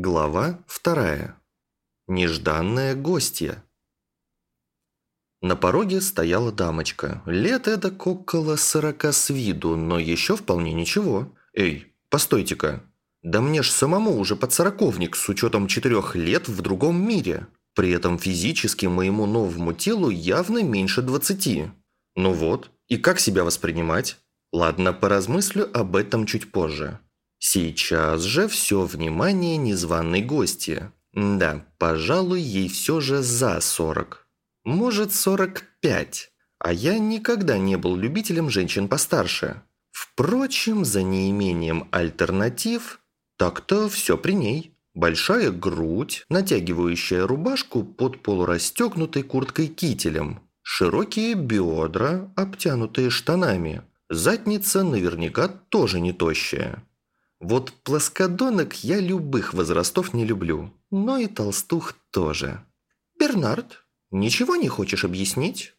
Глава вторая. Нежданная гостья. На пороге стояла дамочка. Лет эдак около сорока с виду, но еще вполне ничего. «Эй, постойте-ка. Да мне ж самому уже подсороковник с учетом четырех лет в другом мире. При этом физически моему новому телу явно меньше двадцати. Ну вот, и как себя воспринимать? Ладно, поразмыслю об этом чуть позже. Сейчас же все внимание незваной гости. Да, пожалуй, ей все же за 40. Может, 45. А я никогда не был любителем женщин постарше. Впрочем, за неимением альтернатив, так-то все при ней. Большая грудь, натягивающая рубашку под полурастегнутой курткой-кителем. Широкие бедра, обтянутые штанами. Задница наверняка тоже не тощая. Вот плоскодонок я любых возрастов не люблю, но и толстух тоже. «Бернард, ничего не хочешь объяснить?»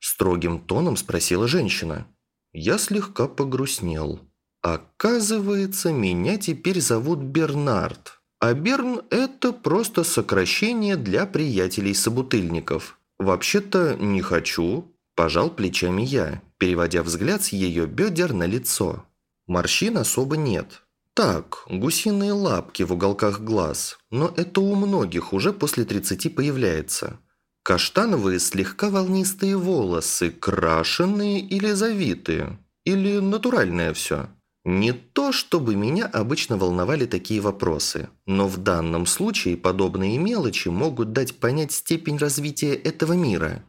Строгим тоном спросила женщина. Я слегка погрустнел. Оказывается, меня теперь зовут Бернард. А Берн – это просто сокращение для приятелей-собутыльников. Вообще-то не хочу, пожал плечами я, переводя взгляд с ее бедер на лицо. Морщин особо нет, так, гусиные лапки в уголках глаз, но это у многих уже после 30 появляется. Каштановые слегка волнистые волосы, крашеные или завитые, или натуральное все. Не то, чтобы меня обычно волновали такие вопросы, но в данном случае подобные мелочи могут дать понять степень развития этого мира.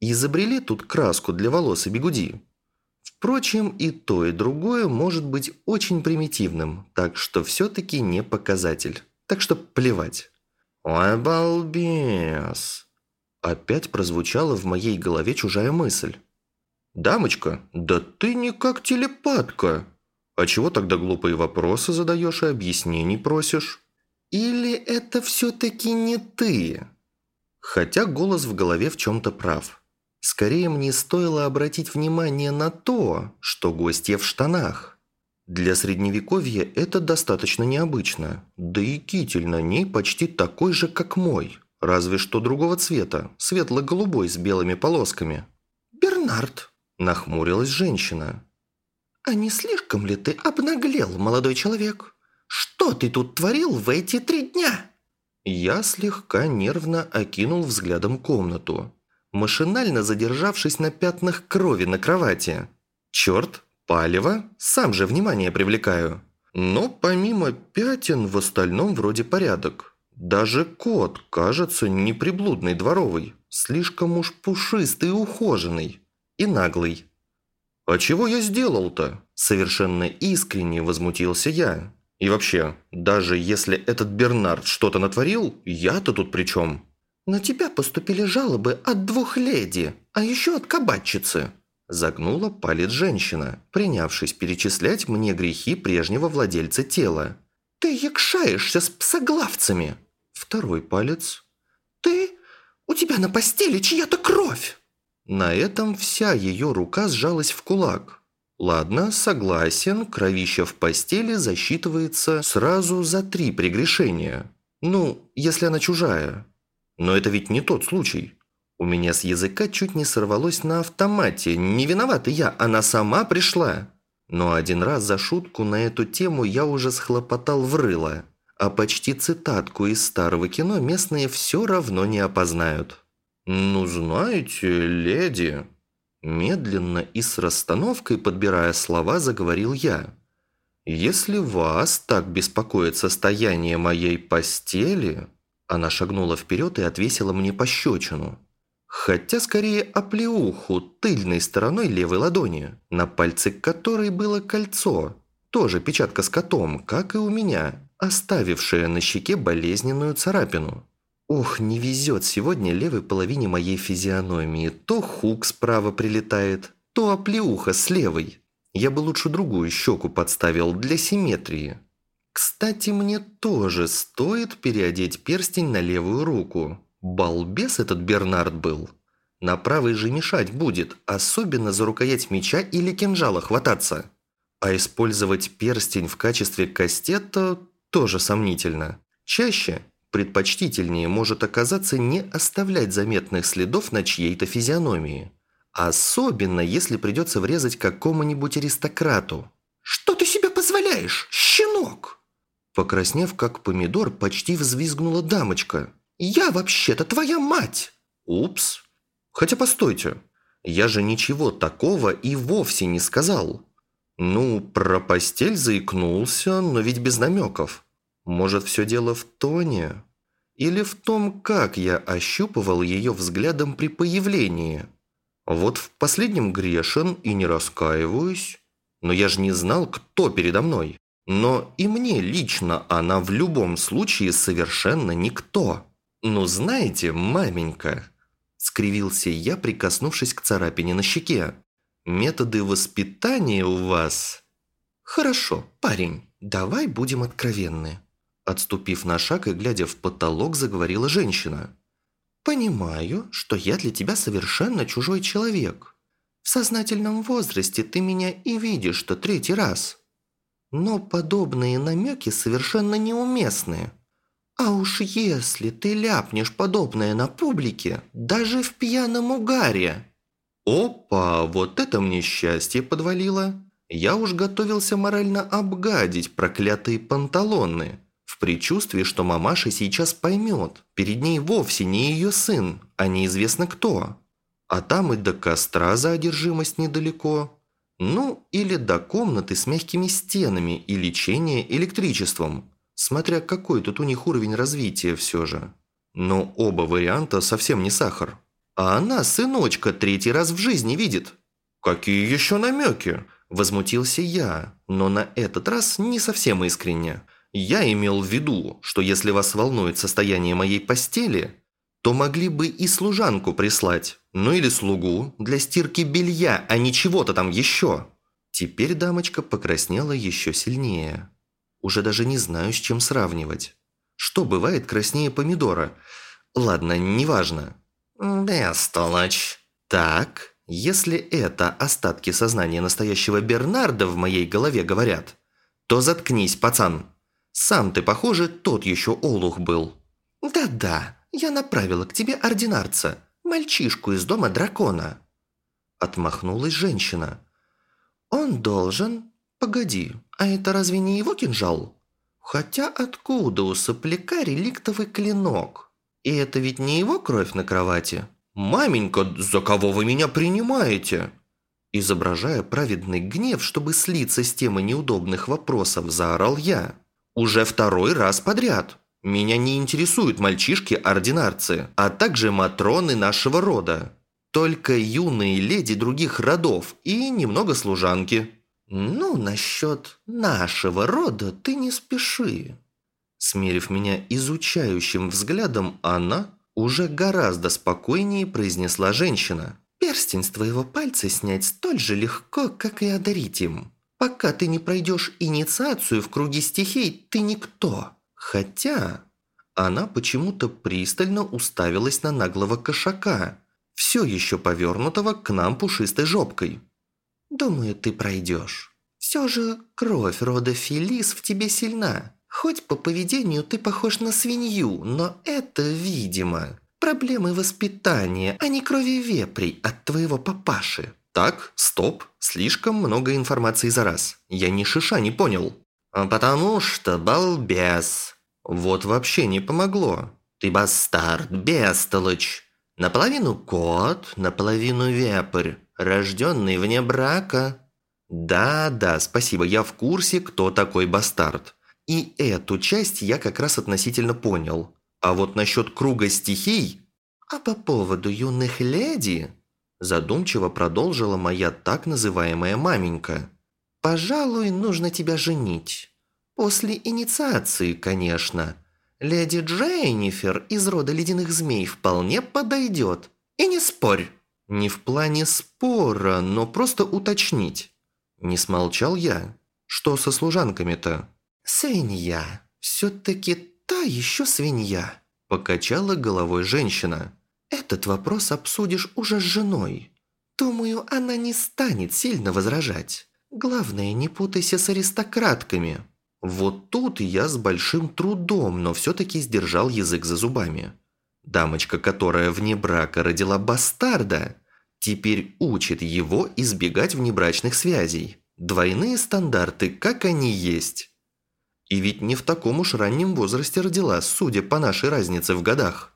Изобрели тут краску для волос и бигуди. Впрочем, и то, и другое может быть очень примитивным, так что все-таки не показатель. Так что плевать. «Ой, балбес!» Опять прозвучала в моей голове чужая мысль. «Дамочка, да ты не как телепатка. А чего тогда глупые вопросы задаешь и объяснений просишь? Или это все-таки не ты?» Хотя голос в голове в чем-то прав. Скорее мне стоило обратить внимание на то, что гостья в штанах. Для средневековья это достаточно необычно, да и китель на ней почти такой же, как мой, разве что другого цвета, светло-голубой с белыми полосками. «Бернард», – нахмурилась женщина. «А не слишком ли ты обнаглел, молодой человек? Что ты тут творил в эти три дня?» Я слегка нервно окинул взглядом комнату машинально задержавшись на пятнах крови на кровати. Черт, палево, сам же внимание привлекаю. Но помимо пятен в остальном вроде порядок. Даже кот кажется неприблудный дворовый, слишком уж пушистый и ухоженный. И наглый. «А чего я сделал-то?» Совершенно искренне возмутился я. И вообще, даже если этот Бернард что-то натворил, я-то тут при чем? «На тебя поступили жалобы от двух леди, а еще от кабачицы», загнула палец женщина, принявшись перечислять мне грехи прежнего владельца тела. «Ты якшаешься с псоглавцами!» Второй палец. «Ты? У тебя на постели чья-то кровь!» На этом вся ее рука сжалась в кулак. Ладно, согласен, кровища в постели засчитывается сразу за три прегрешения. Ну, если она чужая. Но это ведь не тот случай. У меня с языка чуть не сорвалось на автомате. Не виновата я, она сама пришла. Но один раз за шутку на эту тему я уже схлопотал в рыло. А почти цитатку из старого кино местные все равно не опознают. «Ну, знаете, леди...» Медленно и с расстановкой, подбирая слова, заговорил я. «Если вас так беспокоит состояние моей постели...» Она шагнула вперед и отвесила мне пощечину. Хотя скорее оплеуху тыльной стороной левой ладони, на пальце которой было кольцо, тоже печатка с котом, как и у меня, оставившая на щеке болезненную царапину. Ох, не везет сегодня левой половине моей физиономии. То хук справа прилетает, то оплеуха с левой. Я бы лучше другую щеку подставил для симметрии. Кстати, мне тоже стоит переодеть перстень на левую руку. Балбес этот Бернард был. На правой же мешать будет, особенно за рукоять меча или кинжала хвататься. А использовать перстень в качестве кастета тоже сомнительно. Чаще предпочтительнее может оказаться не оставлять заметных следов на чьей-то физиономии. Особенно, если придется врезать какому-нибудь аристократу. «Что ты себе позволяешь, щенок?» Покраснев, как помидор, почти взвизгнула дамочка. «Я вообще-то твоя мать!» «Упс. Хотя постойте, я же ничего такого и вовсе не сказал. Ну, про постель заикнулся, но ведь без намеков. Может, все дело в тоне? Или в том, как я ощупывал ее взглядом при появлении? Вот в последнем грешен и не раскаиваюсь. Но я же не знал, кто передо мной. Но и мне лично она в любом случае совершенно никто. Ну, знаете, маменька, скривился я, прикоснувшись к царапине на щеке. Методы воспитания у вас... Хорошо, парень, давай будем откровенны. Отступив на шаг и глядя в потолок, заговорила женщина. «Понимаю, что я для тебя совершенно чужой человек. В сознательном возрасте ты меня и видишь, что третий раз. Но подобные намеки совершенно неуместны. А уж если ты ляпнешь подобное на публике, даже в пьяном угаре...» «Опа, вот это мне счастье подвалило. Я уж готовился морально обгадить проклятые панталоны» в предчувствии, что мамаша сейчас поймет, перед ней вовсе не ее сын, а неизвестно кто. А там и до костра за одержимость недалеко. Ну, или до комнаты с мягкими стенами и лечения электричеством, смотря какой тут у них уровень развития все же. Но оба варианта совсем не сахар. А она, сыночка, третий раз в жизни видит. «Какие еще намеки?» – возмутился я, но на этот раз не совсем искренне – я имел в виду, что если вас волнует состояние моей постели, то могли бы и служанку прислать, ну или слугу для стирки белья, а не чего-то там еще. Теперь дамочка покраснела еще сильнее. Уже даже не знаю, с чем сравнивать. Что бывает краснее помидора? Ладно, неважно. Бестолочь. Так, если это остатки сознания настоящего Бернарда в моей голове говорят, то заткнись, пацан. Сам ты, похоже, тот еще олух был». «Да-да, я направила к тебе ординарца, мальчишку из дома дракона». Отмахнулась женщина. «Он должен...» «Погоди, а это разве не его кинжал?» «Хотя откуда у сопляка реликтовый клинок? И это ведь не его кровь на кровати?» «Маменька, за кого вы меня принимаете?» Изображая праведный гнев, чтобы слиться с темой неудобных вопросов, заорал я. Уже второй раз подряд. Меня не интересуют мальчишки-ординарцы, а также матроны нашего рода. Только юные леди других родов и немного служанки. Ну, насчет нашего рода ты не спеши. Смерив меня изучающим взглядом, она уже гораздо спокойнее произнесла женщина. Перстень с твоего пальца снять столь же легко, как и одарить им. Пока ты не пройдешь инициацию в круге стихий, ты никто. Хотя...» Она почему-то пристально уставилась на наглого кошака, все еще повернутого к нам пушистой жопкой. «Думаю, ты пройдешь. Все же кровь рода Фелис в тебе сильна. Хоть по поведению ты похож на свинью, но это, видимо, проблемы воспитания, а не крови вепрей от твоего папаши». Так, стоп, слишком много информации за раз. Я ни шиша не понял. А потому что балбес. Вот вообще не помогло. Ты бастард, бестолочь. Наполовину кот, наполовину вепрь, рожденный вне брака. Да-да, спасибо, я в курсе, кто такой бастард. И эту часть я как раз относительно понял. А вот насчет круга стихий... А по поводу юных леди, Задумчиво продолжила моя так называемая маменька. «Пожалуй, нужно тебя женить. После инициации, конечно. Леди Дженнифер из рода ледяных змей вполне подойдет. И не спорь». «Не в плане спора, но просто уточнить». Не смолчал я. «Что со служанками-то?» «Свинья. Все-таки та еще свинья», – покачала головой женщина. Этот вопрос обсудишь уже с женой. Думаю, она не станет сильно возражать. Главное, не путайся с аристократками». Вот тут я с большим трудом, но все-таки сдержал язык за зубами. Дамочка, которая вне брака родила бастарда, теперь учит его избегать внебрачных связей. Двойные стандарты, как они есть. И ведь не в таком уж раннем возрасте родила, судя по нашей разнице в годах.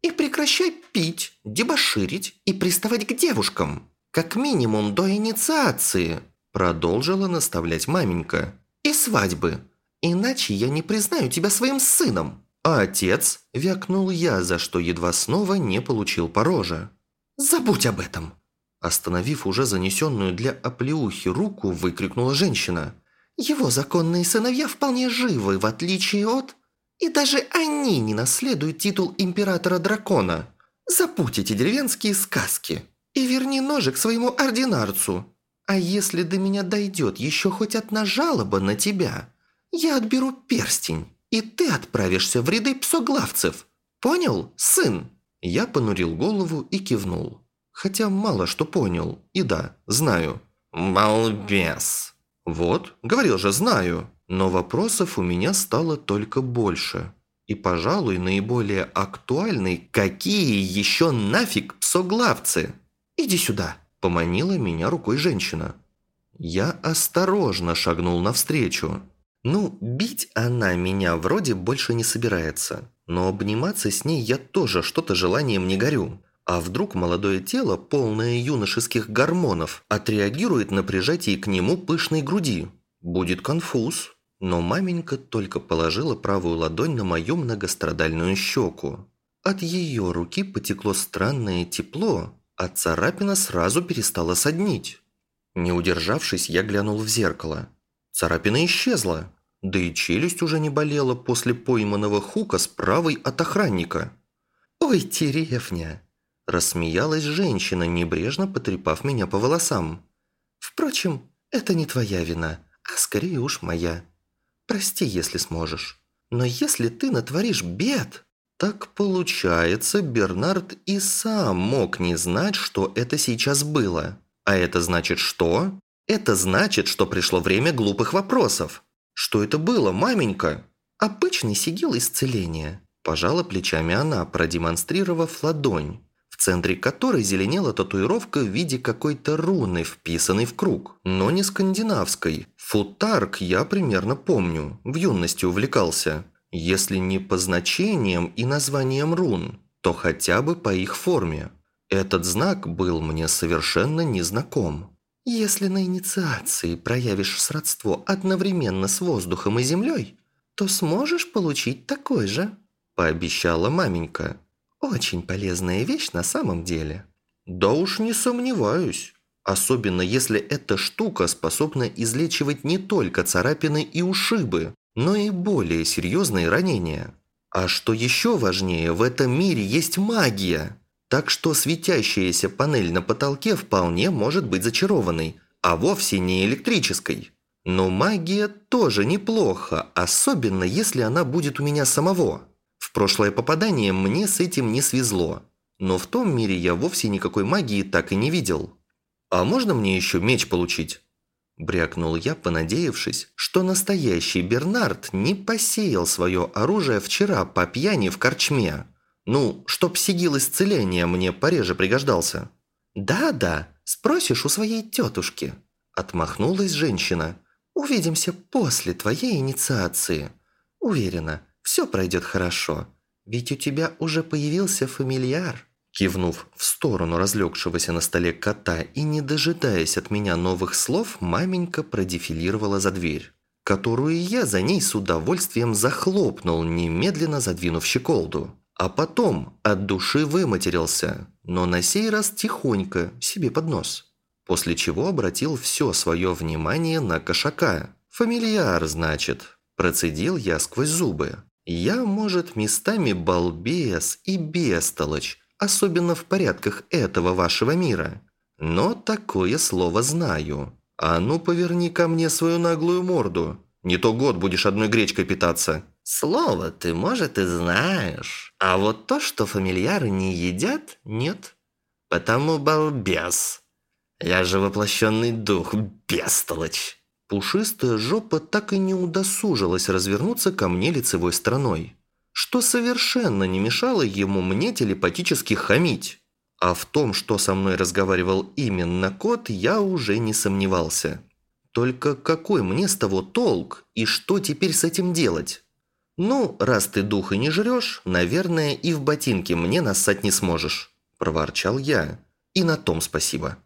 И прекращай пить, дебоширить и приставать к девушкам. Как минимум до инициации, продолжила наставлять маменька. И свадьбы. Иначе я не признаю тебя своим сыном. А отец, вякнул я, за что едва снова не получил по роже. Забудь об этом. Остановив уже занесенную для оплеухи руку, выкрикнула женщина. Его законные сыновья вполне живы, в отличие от... И даже они не наследуют титул императора-дракона. Забудь эти деревенские сказки и верни ножик своему ординарцу. А если до меня дойдет еще хоть одна жалоба на тебя, я отберу перстень, и ты отправишься в ряды псоглавцев. Понял, сын?» Я понурил голову и кивнул. Хотя мало что понял. И да, знаю. «Балбес!» «Вот, говорил же, знаю». Но вопросов у меня стало только больше. И, пожалуй, наиболее актуальный «Какие еще нафиг псоглавцы?» «Иди сюда!» – поманила меня рукой женщина. Я осторожно шагнул навстречу. Ну, бить она меня вроде больше не собирается. Но обниматься с ней я тоже что-то желанием не горю. А вдруг молодое тело, полное юношеских гормонов, отреагирует на прижатие к нему пышной груди? Будет конфуз. Но маменька только положила правую ладонь на мою многострадальную щеку. От ее руки потекло странное тепло, а царапина сразу перестала соднить. Не удержавшись, я глянул в зеркало. Царапина исчезла, да и челюсть уже не болела после пойманного хука с правой от охранника. «Ой, деревня!» – рассмеялась женщина, небрежно потрепав меня по волосам. «Впрочем, это не твоя вина, а скорее уж моя. Прости, если сможешь. Но если ты натворишь бед...» Так получается, Бернард и сам мог не знать, что это сейчас было. А это значит что? Это значит, что пришло время глупых вопросов. Что это было, маменька? Обычный сигил исцеления. Пожала плечами она, продемонстрировав ладонь, в центре которой зеленела татуировка в виде какой-то руны, вписанной в круг. Но не скандинавской. Футарк я примерно помню, в юности увлекался. Если не по значениям и названиям рун, то хотя бы по их форме. Этот знак был мне совершенно незнаком. Если на инициации проявишь сродство одновременно с воздухом и землей, то сможешь получить такой же», – пообещала маменька. «Очень полезная вещь на самом деле». «Да уж не сомневаюсь. Особенно если эта штука способна излечивать не только царапины и ушибы, но и более серьезные ранения. А что еще важнее, в этом мире есть магия. Так что светящаяся панель на потолке вполне может быть зачарованной, а вовсе не электрической. Но магия тоже неплохо, особенно если она будет у меня самого. В прошлое попадание мне с этим не свезло. Но в том мире я вовсе никакой магии так и не видел. А можно мне еще меч получить? Брякнул я, понадеявшись, что настоящий Бернард не посеял свое оружие вчера по пьяни в корчме. Ну, чтоб сигил исцеления мне пореже пригождался. «Да-да, спросишь у своей тетушки», – отмахнулась женщина. «Увидимся после твоей инициации. Уверена, все пройдет хорошо, ведь у тебя уже появился фамильяр». Кивнув в сторону разлегшегося на столе кота и не дожидаясь от меня новых слов, маменька продефилировала за дверь, которую я за ней с удовольствием захлопнул, немедленно задвинув щеколду. А потом от души выматерился, но на сей раз тихонько, себе под нос. После чего обратил все свое внимание на кошака. «Фамильяр, значит», – процедил я сквозь зубы. «Я, может, местами балбес и бестолочь, особенно в порядках этого вашего мира. Но такое слово знаю. А ну поверни ко мне свою наглую морду. Не то год будешь одной гречкой питаться». «Слово ты, может, и знаешь. А вот то, что фамильяры не едят, нет. Потому балбес. Я же воплощенный дух, бестолочь». Пушистая жопа так и не удосужилась развернуться ко мне лицевой стороной, что совершенно не мешало ему мне телепатически хамить. А в том, что со мной разговаривал именно кот, я уже не сомневался. Только какой мне с того толк и что теперь с этим делать? Ну, раз ты дух и не жрешь, наверное, и в ботинке мне нассать не сможешь, проворчал я. И на том спасибо.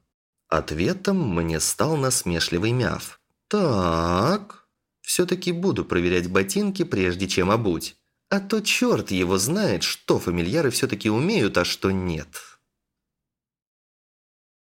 Ответом мне стал насмешливый мяв. Так, все-таки буду проверять ботинки, прежде чем обуть. А то черт его знает, что фамильяры все-таки умеют, а что нет.